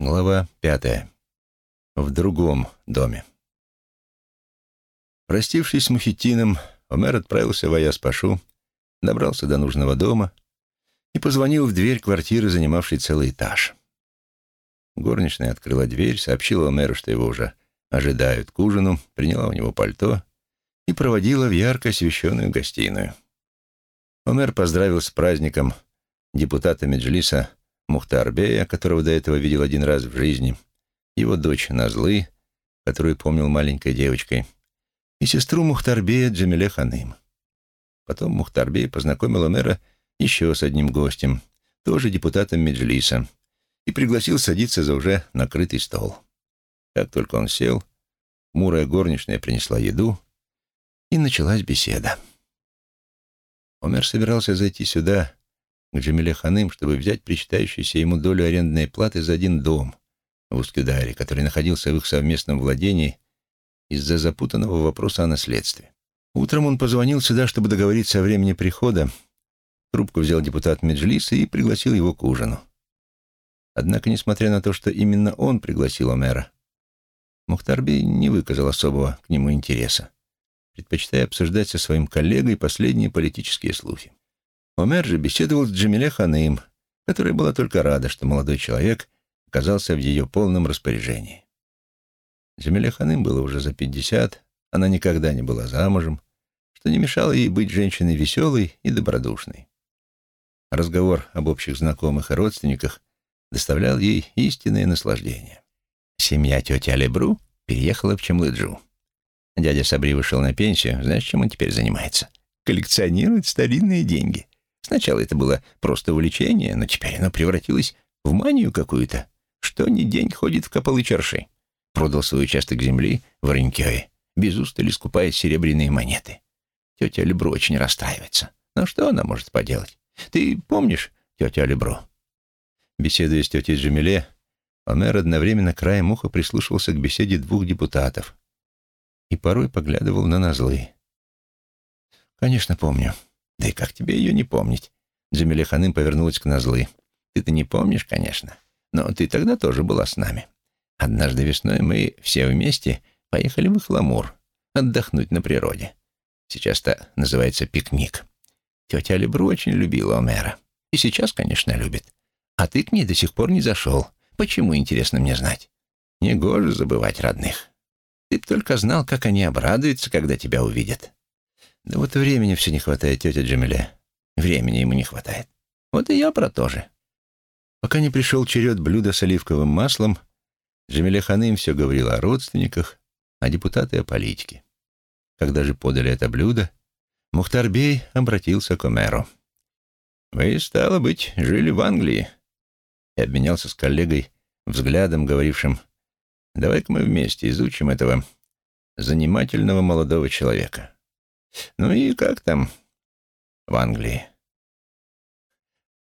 Глава пятая. В другом доме. Простившись с Мухитином, Омер отправился в Аяс-Пашу, добрался до нужного дома и позвонил в дверь квартиры, занимавшей целый этаж. Горничная открыла дверь, сообщила Омеру, что его уже ожидают к ужину, приняла у него пальто и проводила в ярко освещенную гостиную. Омер поздравил с праздником депутата Меджлиса Мухтарбея, которого до этого видел один раз в жизни, его дочь Назлы, которую помнил маленькой девочкой, и сестру Мухтарбея Джамиле Ханым. Потом Мухтарбей познакомил Омера еще с одним гостем, тоже депутатом Меджлиса, и пригласил садиться за уже накрытый стол. Как только он сел, мурая горничная принесла еду, и началась беседа. Омер собирался зайти сюда, к Джамиле чтобы взять причитающуюся ему долю арендной платы за один дом в Ускюдаре, который находился в их совместном владении из-за запутанного вопроса о наследстве. Утром он позвонил сюда, чтобы договориться о времени прихода. Трубку взял депутат Меджлиса и пригласил его к ужину. Однако, несмотря на то, что именно он пригласил Омера, Мухтарбей не выказал особого к нему интереса, предпочитая обсуждать со своим коллегой последние политические слухи. Омер же беседовал с Джамиле Ханым, которая была только рада, что молодой человек оказался в ее полном распоряжении. Джамиле Ханым было уже за пятьдесят, она никогда не была замужем, что не мешало ей быть женщиной веселой и добродушной. Разговор об общих знакомых и родственниках доставлял ей истинное наслаждение. Семья тети Алебру переехала в Чемлыджу. Дядя Сабри вышел на пенсию, знаешь, чем он теперь занимается? Коллекционирует старинные деньги. Сначала это было просто увлечение, но теперь оно превратилось в манию какую-то. Что ни день ходит в копалы черши. Продал свой участок земли в Рынкёе, без устали скупая серебряные монеты. Тетя Лебро очень расстраивается. Но что она может поделать? Ты помнишь тетя Лебро? Беседуя с тетей Джамиле, Омер одновременно краем уха прислушивался к беседе двух депутатов и порой поглядывал на назлы. «Конечно, помню. Да и как тебе ее не помнить? Джамиля Ханым повернулась к Назлы. Ты-то не помнишь, конечно, но ты тогда тоже была с нами. Однажды весной мы все вместе поехали в Ихламур отдохнуть на природе. Сейчас-то называется пикник. Тетя Лебру очень любила Омера. И сейчас, конечно, любит. А ты к ней до сих пор не зашел. Почему, интересно мне знать? Негоже забывать родных. Ты только знал, как они обрадуются, когда тебя увидят. Да вот времени все не хватает, тетя Джамиле. Времени ему не хватает. Вот и я про то же. Пока не пришел черед блюда с оливковым маслом, Джамиле Ханым все говорила о родственниках, а депутаты о политике. Когда же подали это блюдо, Мухтарбей обратился к Омеру. «Вы, стало быть, жили в Англии?» И обменялся с коллегой взглядом, говорившим, «Давай-ка мы вместе изучим этого занимательного молодого человека». Ну и как там в Англии?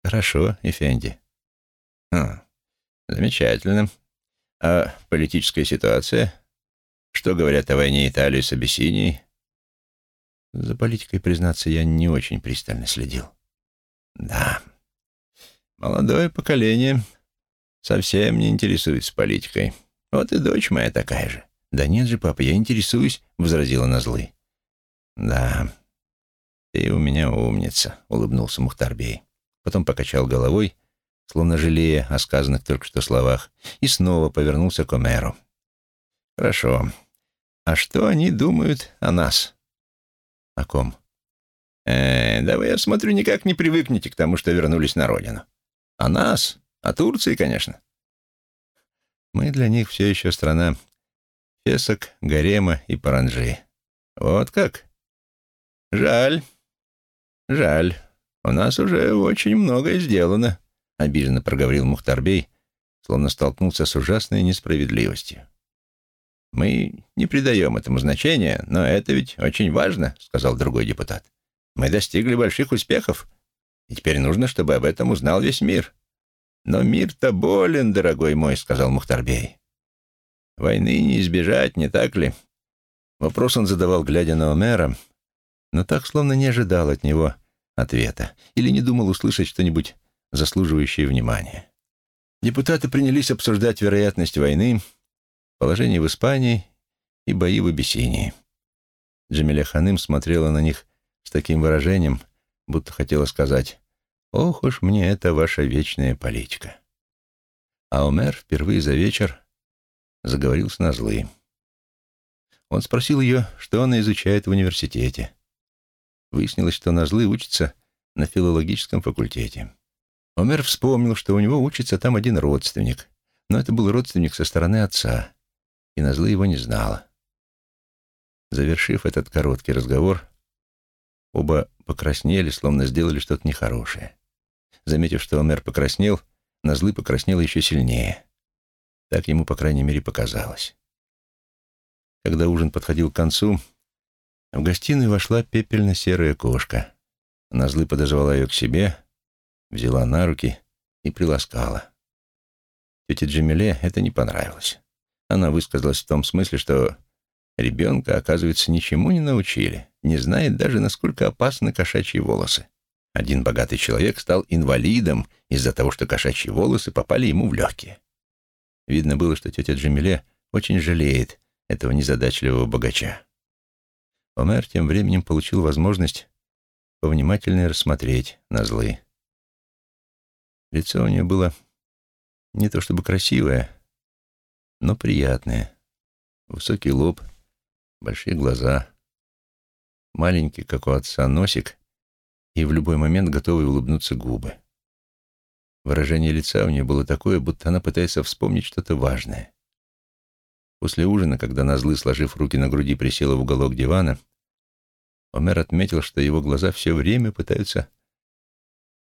Хорошо, Эфенди. А, замечательно. А политическая ситуация? Что говорят о войне Италии с Абиссинией? За политикой, признаться, я не очень пристально следил. Да, молодое поколение совсем не интересуется политикой. Вот и дочь моя такая же. Да нет же, папа, я интересуюсь, — возразила Назлы. «Да, ты у меня умница», — улыбнулся Мухтарбей. Потом покачал головой, словно жалея о сказанных только что словах, и снова повернулся к Омеру. «Хорошо. А что они думают о нас?» «О ком?» «Э, да вы, я смотрю, никак не привыкнете к тому, что вернулись на родину. О нас? О Турции, конечно». «Мы для них все еще страна Фесок, Гарема и Паранджи. Вот как?» «Жаль, жаль. У нас уже очень многое сделано», — обиженно проговорил Мухтарбей, словно столкнулся с ужасной несправедливостью. «Мы не придаем этому значения, но это ведь очень важно», — сказал другой депутат. «Мы достигли больших успехов, и теперь нужно, чтобы об этом узнал весь мир». «Но мир-то болен, дорогой мой», — сказал Мухтарбей. «Войны не избежать, не так ли?» Вопрос он задавал, глядя на Омера, — но так словно не ожидал от него ответа или не думал услышать что-нибудь заслуживающее внимания. Депутаты принялись обсуждать вероятность войны, положение в Испании и бои в Абиссинии. Джамиля Ханым смотрела на них с таким выражением, будто хотела сказать «Ох уж мне это ваша вечная политика». А Омер впервые за вечер заговорил с Назлы. Он спросил ее, что она изучает в университете. Выяснилось, что Назлы учится на филологическом факультете. Омер вспомнил, что у него учится там один родственник, но это был родственник со стороны отца, и Назлы его не знала. Завершив этот короткий разговор, оба покраснели, словно сделали что-то нехорошее. Заметив, что Омер покраснел, Назлы покраснела еще сильнее. Так ему, по крайней мере, показалось. Когда ужин подходил к концу, в гостиную вошла пепельно-серая кошка. Назлы подозвала ее к себе, взяла на руки и приласкала. Тете Джамиле это не понравилось. Она высказалась в том смысле, что ребенка, оказывается, ничему не научили, не знает даже, насколько опасны кошачьи волосы. Один богатый человек стал инвалидом из-за того, что кошачьи волосы попали ему в легкие. Видно было, что тетя Джамиле очень жалеет этого незадачливого богача. Омер тем временем получил возможность повнимательнее рассмотреть на злы. Лицо у нее было не то чтобы красивое, но приятное. Высокий лоб, большие глаза, маленький, как у отца, носик и в любой момент готовый улыбнуться губы. Выражение лица у нее было такое, будто она пытается вспомнить что-то важное. После ужина, когда Назлы, сложив руки на груди, присела в уголок дивана, Омер отметил, что его глаза все время пытаются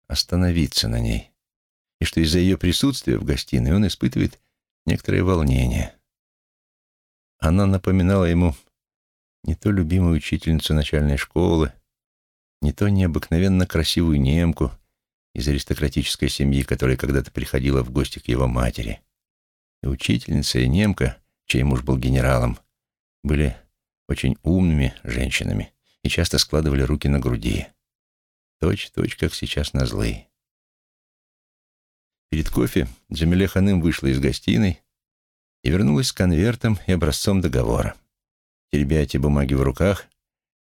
остановиться на ней, и что из-за ее присутствия в гостиной он испытывает некоторое волнение. Она напоминала ему не то любимую учительницу начальной школы, не то необыкновенно красивую немку из аристократической семьи, которая когда-то приходила в гости к его матери. И учительница, и немка, чей муж был генералом, были очень умными женщинами и часто складывали руки на груди. Точь-точь, как сейчас на злые. Перед кофе Джамиле Ханым вышла из гостиной и вернулась с конвертом и образцом договора. Теребя эти бумаги в руках,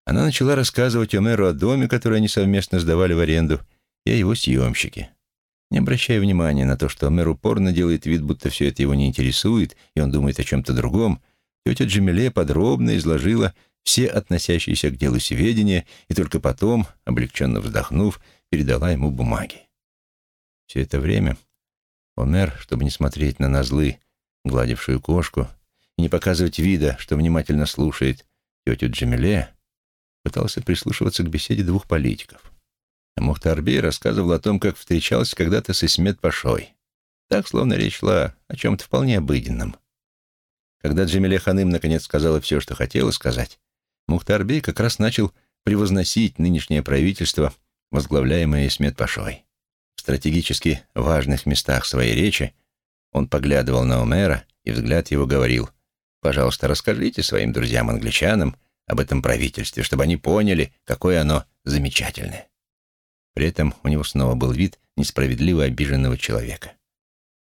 она начала рассказывать Омеру о доме, который они совместно сдавали в аренду, и о его съемщике. Не обращая внимания на то, что Омер упорно делает вид, будто все это его не интересует, и он думает о чем-то другом, тетя Джамиле подробно изложила все относящиеся к делу сведения и только потом, облегченно вздохнув, передала ему бумаги. Все это время Омер, чтобы не смотреть на назлы, гладившую кошку, и не показывать вида, что внимательно слушает тетю Джамиле, пытался прислушиваться к беседе двух политиков. А рассказывал о том, как встречался когда-то с Исмет Пашой. Так, словно речь шла о чем-то вполне обыденном. Когда Джамиле Ханым наконец сказала все, что хотела сказать, Мухтарбей как раз начал превозносить нынешнее правительство, возглавляемое Исмет Пашой. В стратегически важных местах своей речи он поглядывал на Омера, и взгляд его говорил, «Пожалуйста, расскажите своим друзьям-англичанам об этом правительстве, чтобы они поняли, какое оно замечательное». При этом у него снова был вид несправедливо обиженного человека.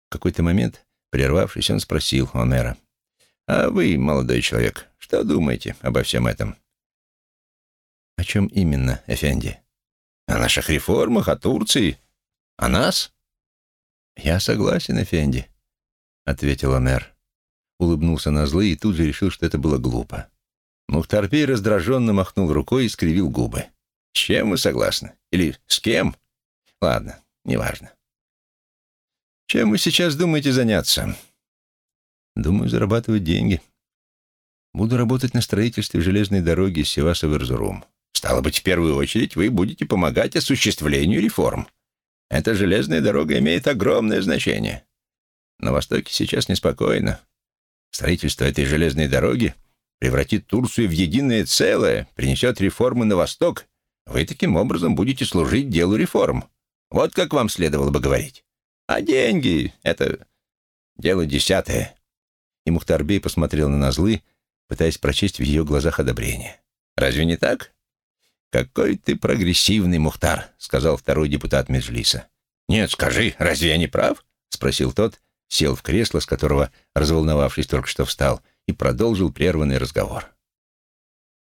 В какой-то момент, прервавшись, он спросил Омера, «А вы, молодой человек, что думаете обо всем этом?» «О чем именно, Эфенди?» «О наших реформах, о Турции, о нас?» «Я согласен, Эфенди», — ответил Омер. Улыбнулся на злы и тут же решил, что это было глупо. Мухтарпей раздраженно махнул рукой и скривил губы. «С чем вы согласны? Или с кем? Ладно, неважно. Чем вы сейчас думаете заняться?» «Думаю, зарабатывать деньги. Буду работать на строительстве железной дороги из Севаса в Эрзурум. Стало быть, в первую очередь вы будете помогать осуществлению реформ. Эта железная дорога имеет огромное значение. На Востоке сейчас неспокойно. Строительство этой железной дороги превратит Турцию в единое целое, принесет реформы на Восток. Вы таким образом будете служить делу реформ. Вот как вам следовало бы говорить. А деньги — это дело десятое. И Мухтарбей посмотрел на Назлы, пытаясь прочесть в ее глазах одобрение. «Разве не так?» «Какой ты прогрессивный, Мухтар», — сказал второй депутат Меджлиса. «Нет, скажи, разве я не прав?» — спросил тот, сел в кресло, с которого, разволновавшись, только что встал, и продолжил прерванный разговор.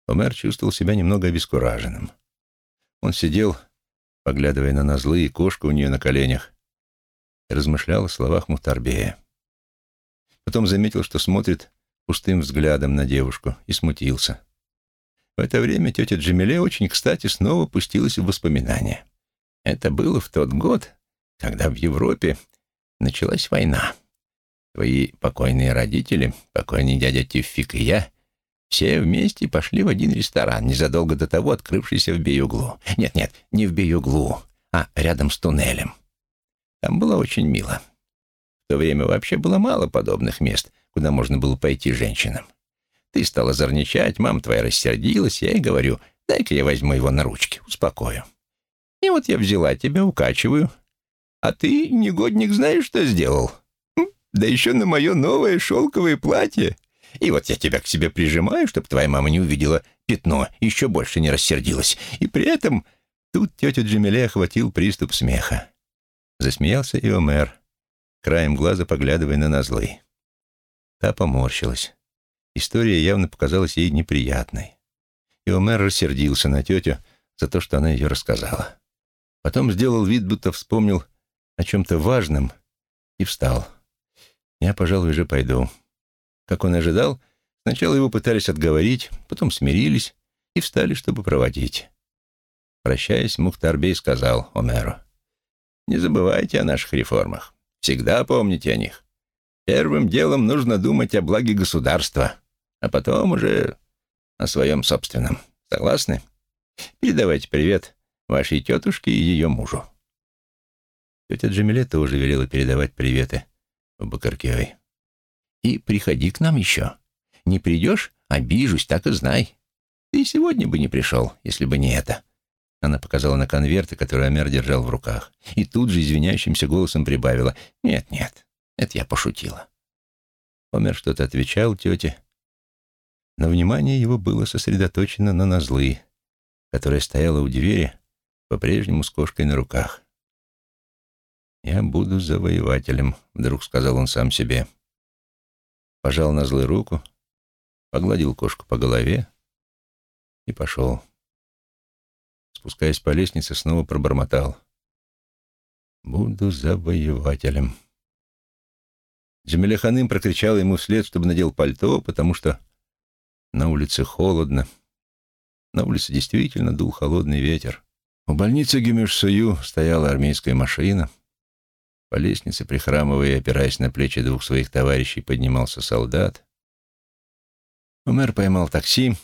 Омер чувствовал себя немного обескураженным. Он сидел, поглядывая на Назлы и кошку у нее на коленях, и размышлял о словах Мухтарбея. Потом заметил, что смотрит пустым взглядом на девушку, и смутился. В это время тетя Джамиле очень кстати снова пустилась в воспоминания. Это было в тот год, когда в Европе началась война. Твои покойные родители, покойный дядя Тюфик и я, все вместе пошли в один ресторан, незадолго до того открывшийся в Беюглу. Нет-нет, не в Беюглу, а рядом с туннелем. Там было очень мило. То время вообще было мало подобных мест, куда можно было пойти женщинам. Ты стала зорничать, мама твоя рассердилась, я ей говорю, дай-ка я возьму его на ручки, успокою. И вот я взяла тебя, укачиваю. А ты, негодник, знаешь, что сделал? Да еще на мое новое шелковое платье. И вот я тебя к себе прижимаю, чтобы твоя мама не увидела пятно, еще больше не рассердилась. И при этом тут тетя Джамиле охватил приступ смеха. Засмеялся и Омер, краем глаза поглядывая на Назлы. Та поморщилась. История явно показалась ей неприятной. И Омер рассердился на тетю за то, что она ее рассказала. Потом сделал вид, будто вспомнил о чем-то важном и встал. «Я, пожалуй, уже пойду». Как он ожидал, сначала его пытались отговорить, потом смирились и встали, чтобы проводить. Прощаясь, Мухтарбей сказал Омеру, «Не забывайте о наших реформах. Всегда помните о них. Первым делом нужно думать о благе государства, а потом уже о своем собственном. Согласны? Передавайте привет вашей тетушке и ее мужу». Тетя Джамиле тоже велела передавать приветы в Бакаркевой. «И приходи к нам еще. Не придешь — обижусь, так и знай. Ты сегодня бы не пришел, если бы не это». Она показала на конверты, которые Амер держал в руках, и тут же извиняющимся голосом прибавила. «Нет, нет, это я пошутила». Омер что-то отвечал тете, но внимание его было сосредоточено на Назлы, которая стояла у двери, по-прежнему с кошкой на руках. «Я буду завоевателем», — вдруг сказал он сам себе. Пожал на злую руку, погладил кошку по голове и пошел. Спускаясь по лестнице, снова пробормотал. «Буду завоевателем». Джамиля Ханым прокричала ему вслед, чтобы надел пальто, потому что на улице холодно. На улице действительно дул холодный ветер. У больницы Гюмюш-Сую стояла армейская машина. По лестнице, прихрамывая и опираясь на плечи двух своих товарищей, поднимался солдат. Умер поймал такси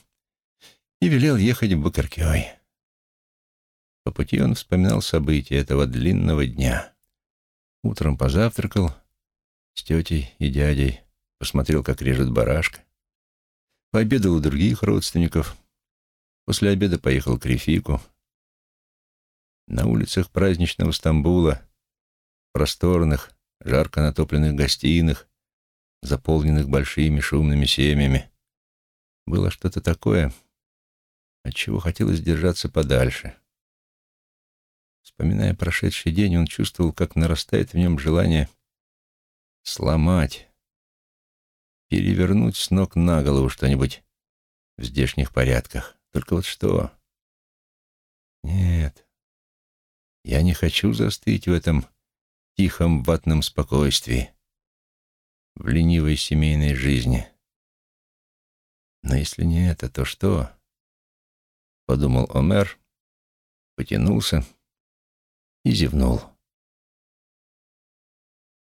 и велел ехать в Бакаркёй. По пути он вспоминал события этого длинного дня. Утром позавтракал с тетей и дядей, посмотрел, как режет барашка. Пообедал у других родственников. После обеда поехал к Рефику. На улицах праздничного Стамбула, просторных, жарко натопленных гостиных, заполненных большими шумными семьями, было что-то такое, от чего хотелось держаться подальше. Вспоминая прошедший день, он чувствовал, как нарастает в нем желание сломать, перевернуть с ног на голову что-нибудь в здешних порядках. Только вот что? Нет, я не хочу застыть в этом тихом ватном спокойствии, в ленивой семейной жизни. Но если не это, то что? Подумал Омер, потянулся и зевнул.